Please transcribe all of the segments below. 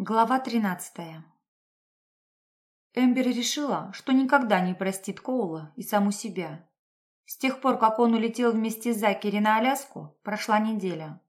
Глава тринадцатая. Эмбер решила, что никогда не простит Коула и саму себя. С тех пор, как он улетел вместе с Закери на Аляску, прошла неделя.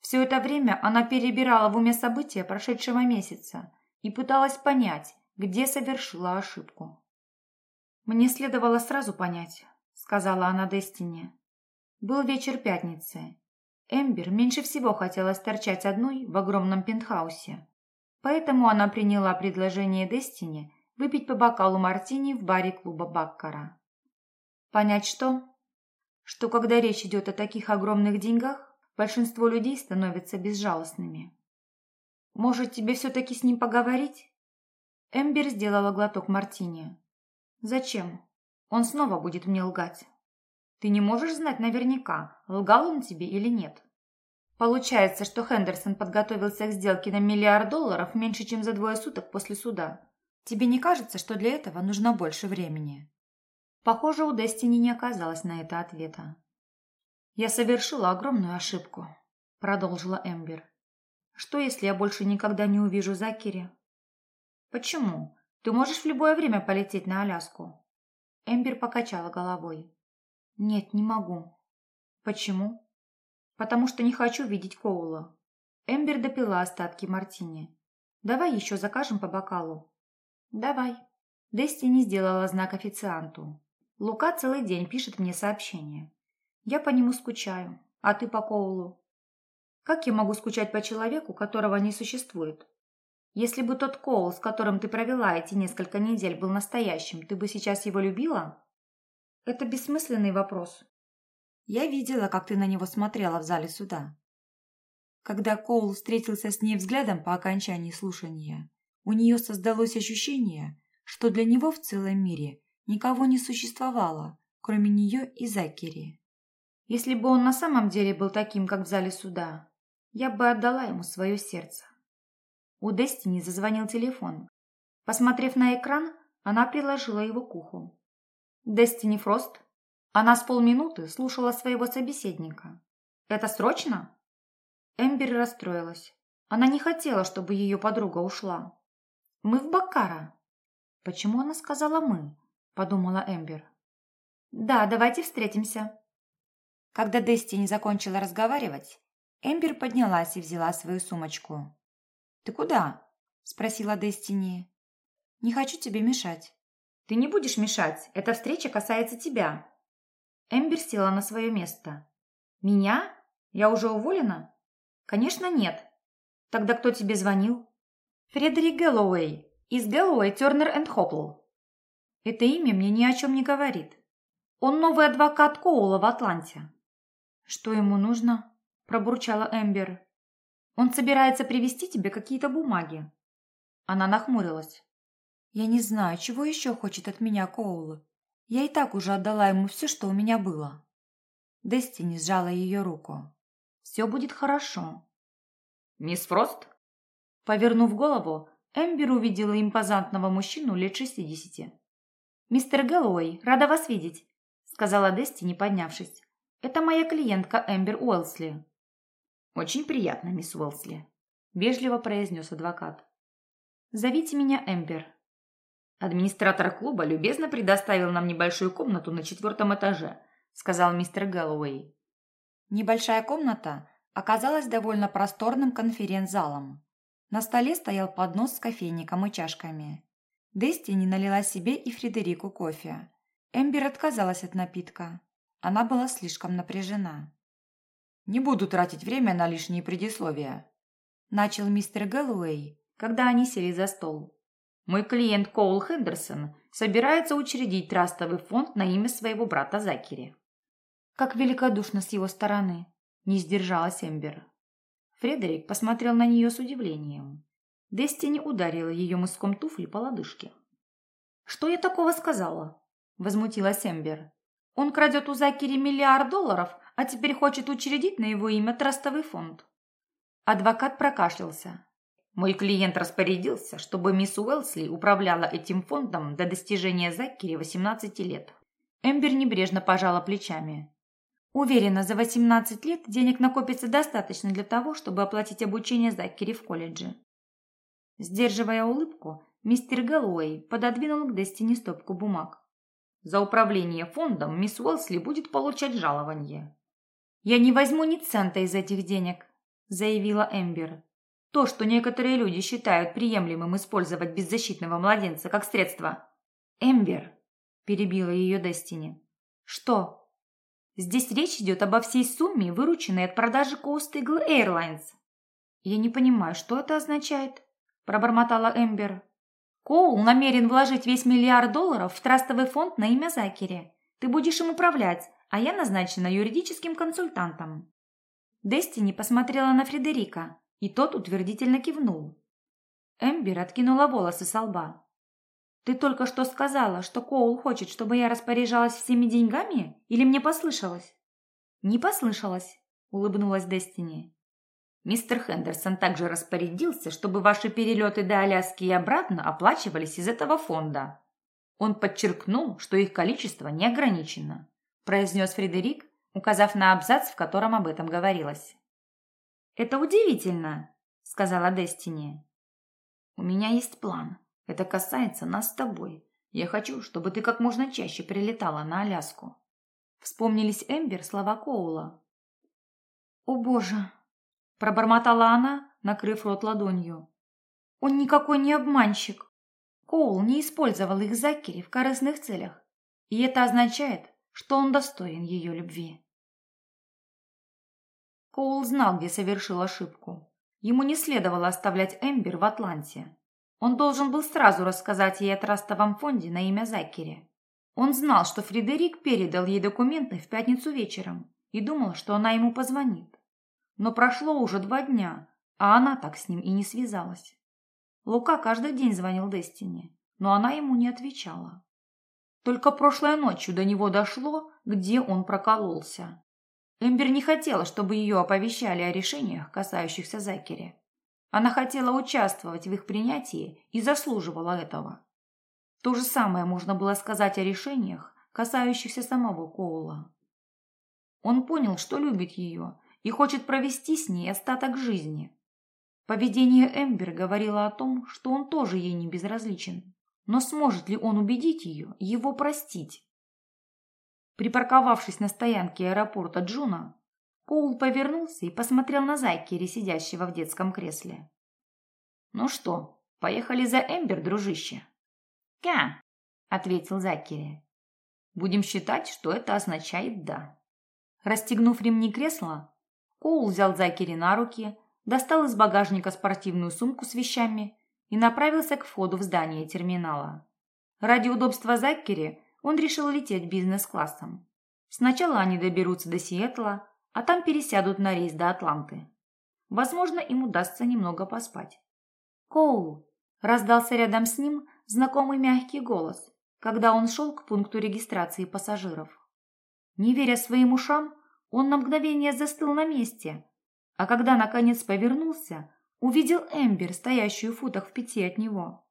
Все это время она перебирала в уме события прошедшего месяца и пыталась понять, где совершила ошибку. «Мне следовало сразу понять», — сказала она Дестине. Был вечер пятницы. Эмбер меньше всего хотелось торчать одной в огромном пентхаусе Поэтому она приняла предложение Дестини выпить по бокалу мартини в баре клуба Баккара. Понять что? Что когда речь идет о таких огромных деньгах, большинство людей становятся безжалостными. Может, тебе все-таки с ним поговорить? Эмбер сделала глоток мартини. Зачем? Он снова будет мне лгать. Ты не можешь знать наверняка, лгал он тебе или нет. Получается, что Хендерсон подготовился к сделке на миллиард долларов меньше, чем за двое суток после суда. Тебе не кажется, что для этого нужно больше времени? Похоже, у Дестини не оказалось на это ответа. «Я совершила огромную ошибку», — продолжила Эмбер. «Что, если я больше никогда не увижу Закери?» «Почему? Ты можешь в любое время полететь на Аляску?» Эмбер покачала головой. «Нет, не могу». «Почему?» Потому что не хочу видеть Коула. Эмбер допила остатки мартини. Давай еще закажем по бокалу. Давай. Дестини сделала знак официанту. Лука целый день пишет мне сообщение. Я по нему скучаю, а ты по Коулу. Как я могу скучать по человеку, которого не существует? Если бы тот Коул, с которым ты провела эти несколько недель, был настоящим, ты бы сейчас его любила? Это бессмысленный вопрос. Я видела, как ты на него смотрела в зале суда. Когда Коул встретился с ней взглядом по окончании слушания, у нее создалось ощущение, что для него в целом мире никого не существовало, кроме нее и Закери. Если бы он на самом деле был таким, как в зале суда, я бы отдала ему свое сердце. У Дестини зазвонил телефон. Посмотрев на экран, она приложила его к уху. «Дестини Фрост?» Она с полминуты слушала своего собеседника. «Это срочно?» Эмбер расстроилась. Она не хотела, чтобы ее подруга ушла. «Мы в Баккара». «Почему она сказала «мы»?» – подумала Эмбер. «Да, давайте встретимся». Когда Дести не закончила разговаривать, Эмбер поднялась и взяла свою сумочку. «Ты куда?» – спросила Дестини. «Не хочу тебе мешать». «Ты не будешь мешать. Эта встреча касается тебя», Эмбер села на свое место. «Меня? Я уже уволена?» «Конечно, нет. Тогда кто тебе звонил?» «Фредерик Гэллоуэй из Гэллоуэй, Тернер энд Хоппл». Это имя мне ни о чем не говорит. Он новый адвокат Коула в Атланте. «Что ему нужно?» – пробурчала Эмбер. «Он собирается привезти тебе какие-то бумаги». Она нахмурилась. «Я не знаю, чего еще хочет от меня Коула. Я и так уже отдала ему все, что у меня было. Дестини сжала ее руку. «Все будет хорошо». «Мисс Фрост?» Повернув голову, Эмбер увидела импозантного мужчину лет шестидесяти. «Мистер Гэллоуэй, рада вас видеть», — сказала Дестини, поднявшись. «Это моя клиентка Эмбер Уэлсли». «Очень приятно, мисс Уэлсли», — вежливо произнес адвокат. «Зовите меня Эмбер», Администратор клуба любезно предоставил нам небольшую комнату на четвертом этаже, сказал мистер Гэллоуэй. Небольшая комната оказалась довольно просторным конференц-залом. На столе стоял поднос с кофейником и чашками. Дестини налила себе и Фредерику кофе. Эмбер отказалась от напитка. Она была слишком напряжена. «Не буду тратить время на лишние предисловия», – начал мистер Гэллоуэй, когда они сели за стол. Мой клиент Коул Хендерсон собирается учредить трастовый фонд на имя своего брата Закери. Как великодушно с его стороны, не сдержалась Эмбер. Фредерик посмотрел на нее с удивлением. Дестини ударила ее мыском туфли по лодыжке. «Что я такого сказала?» – возмутилась Эмбер. «Он крадет у Закери миллиард долларов, а теперь хочет учредить на его имя трастовый фонд». Адвокат прокашлялся. Мой клиент распорядился, чтобы мисс Уэлсли управляла этим фондом до достижения Заккери 18 лет. Эмбер небрежно пожала плечами. Уверена, за 18 лет денег накопится достаточно для того, чтобы оплатить обучение Заккери в колледже. Сдерживая улыбку, мистер Гэллоуэй пододвинул к Дестине стопку бумаг. За управление фондом мисс Уэлсли будет получать жалование. «Я не возьму ни цента из этих денег», – заявила Эмбер. «То, что некоторые люди считают приемлемым использовать беззащитного младенца как средство». «Эмбер», – перебила ее Дестини. «Что?» «Здесь речь идет обо всей сумме, вырученной от продажи Coast Eagle Airlines». «Я не понимаю, что это означает?» – пробормотала Эмбер. Коул намерен вложить весь миллиард долларов в трастовый фонд на имя Закери. Ты будешь им управлять, а я назначена юридическим консультантом». Дестини посмотрела на Фредерика, и тот утвердительно кивнул. Эмбер откинула волосы со лба. «Ты только что сказала, что Коул хочет, чтобы я распоряжалась всеми деньгами? Или мне послышалось?» «Не послышалось», — улыбнулась Дестини. Мистер Хендерсон также распорядился, чтобы ваши перелеты до Аляски и обратно оплачивались из этого фонда. Он подчеркнул, что их количество не ограничено, произнес Фредерик, указав на абзац, в котором об этом говорилось. «Это удивительно», — сказала Дестини. «У меня есть план. Это касается нас с тобой. Я хочу, чтобы ты как можно чаще прилетала на Аляску». Вспомнились Эмбер слова Коула. «О боже!» Пробормотала она, накрыв рот ладонью. Он никакой не обманщик. Коул не использовал их Закери в корыстных целях. И это означает, что он достоин ее любви. Коул знал, где совершил ошибку. Ему не следовало оставлять Эмбер в Атланте. Он должен был сразу рассказать ей о трастовом фонде на имя Закери. Он знал, что Фредерик передал ей документы в пятницу вечером и думал, что она ему позвонит. Но прошло уже два дня, а она так с ним и не связалась. Лука каждый день звонил Дестине, но она ему не отвечала. Только прошлой ночью до него дошло, где он прокололся. Эмбер не хотела, чтобы ее оповещали о решениях, касающихся Закери. Она хотела участвовать в их принятии и заслуживала этого. То же самое можно было сказать о решениях, касающихся самого Коула. Он понял, что любит ее, и хочет провести с ней остаток жизни. Поведение Эмбер говорило о том, что он тоже ей не безразличен. Но сможет ли он убедить ее, его простить? Припарковавшись на стоянке аэропорта Джуно, Коул повернулся и посмотрел на Закери, сидящего в детском кресле. «Ну что, поехали за Эмбер, дружище?» «Ка», — ответил Зайкери. «Будем считать, что это означает «да». Расстегнув ремни кресла, Коул взял Закери на руки, достал из багажника спортивную сумку с вещами и направился к входу в здание терминала. Ради удобства Закери он решил лететь бизнес-классом. Сначала они доберутся до Сиэтла, а там пересядут на рейс до Атланты. Возможно, им удастся немного поспать. «Коул!» – раздался рядом с ним знакомый мягкий голос, когда он шел к пункту регистрации пассажиров. Не веря своим ушам, он на мгновение застыл на месте, а когда наконец повернулся, увидел Эмбер, стоящую в футах в пяти от него.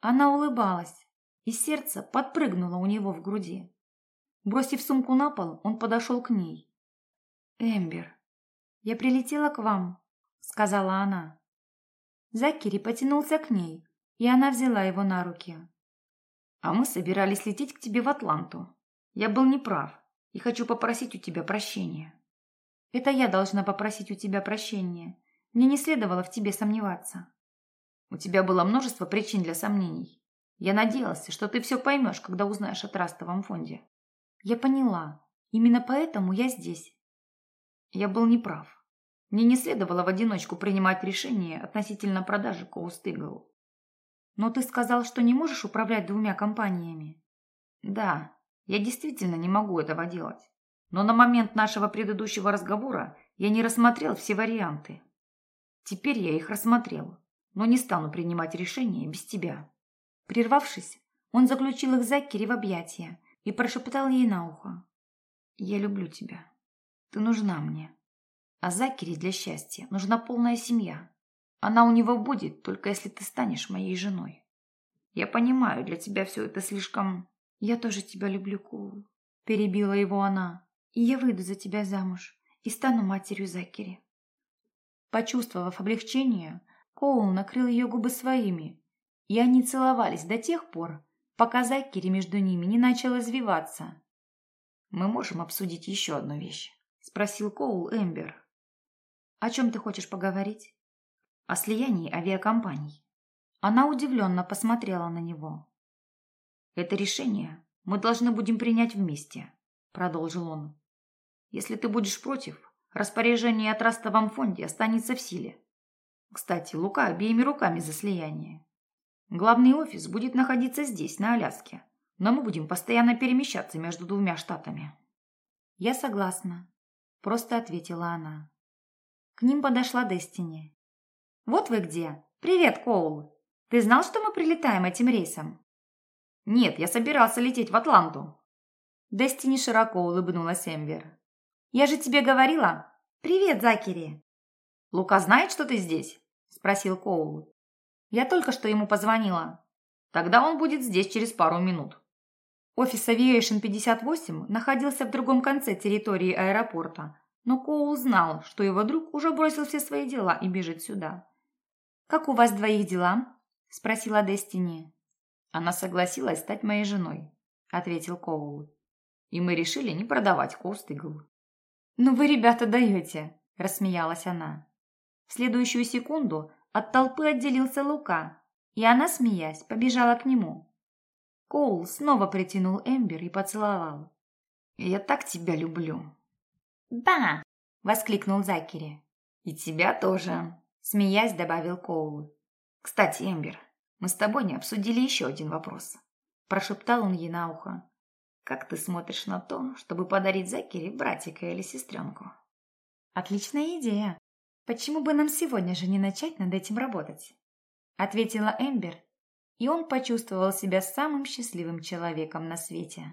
Она улыбалась, и сердце подпрыгнуло у него в груди. Бросив сумку на пол, он подошел к ней. «Эмбер, я прилетела к вам», — сказала она. Закери потянулся к ней, и она взяла его на руки. «А мы собирались лететь к тебе в Атланту. Я был неправ и хочу попросить у тебя прощения». «Это я должна попросить у тебя прощения. Мне не следовало в тебе сомневаться». «У тебя было множество причин для сомнений. Я надеялся, что ты все поймешь, когда узнаешь о трастовом фонде». «Я поняла. Именно поэтому я здесь». «Я был неправ. Мне не следовало в одиночку принимать решение относительно продажи Eagle». «Но ты сказал, что не можешь управлять двумя компаниями». «Да, я действительно не могу этого делать. Но на момент нашего предыдущего разговора я не рассмотрел все варианты. Теперь я их рассмотрел, но не стану принимать решения без тебя». Прервавшись, он заключил их Закери в объятия и прошептал ей на ухо. «Я люблю тебя. Ты нужна мне. А Закери для счастья нужна полная семья. Она у него будет, только если ты станешь моей женой. Я понимаю, для тебя все это слишком «Я тоже тебя люблю, Коул», – перебила его она. «И я выйду за тебя замуж и стану матерью Закери». Почувствовав облегчение, Коул накрыл ее губы своими, и они целовались до тех пор, пока Закери между ними не начал извиваться. «Мы можем обсудить еще одну вещь?» – спросил Коул Эмбер. «О чем ты хочешь поговорить?» «О слиянии авиакомпаний». Она удивленно посмотрела на него. «Это решение мы должны будем принять вместе», – продолжил он. «Если ты будешь против, распоряжение о трастовом фонде останется в силе. Кстати, Лука обеими руками за слияние. Главный офис будет находиться здесь, на Аляске, но мы будем постоянно перемещаться между двумя штатами. Я согласна, просто ответила она. К ним подошла Дестини. Вот вы где. Привет, Коул. Ты знал, что мы прилетаем этим рейсом? Нет, я собирался лететь в Атланту. Дестини широко улыбнулась Эмвер. Я же тебе говорила. Привет, Закери. Лука знает, что ты здесь? спросил Коул. Я только что ему позвонила. Тогда он будет здесь через пару минут. Офис Aviation 58 находился в другом конце территории аэропорта, но Коул знал, что его друг уже бросил все свои дела и бежит сюда. «Как у вас двоих дела?» – спросила Дестини. «Она согласилась стать моей женой», – ответил Коул. «И мы решили не продавать Коуст Игл». «Ну вы, ребята, даете!» – рассмеялась она. В следующую секунду от толпы отделился Лука, и она, смеясь, побежала к нему. Коул снова притянул Эмбер и поцеловал. «Я так тебя люблю!» «Да!» – воскликнул Закери. «И тебя тоже!» – смеясь добавил Коул. «Кстати, Эмбер, мы с тобой не обсудили еще один вопрос», – прошептал он ей на ухо. «Как ты смотришь на то, чтобы подарить Закери братика или сестренку?» «Отличная идея!» «Почему бы нам сегодня же не начать над этим работать?» Ответила Эмбер, и он почувствовал себя самым счастливым человеком на свете.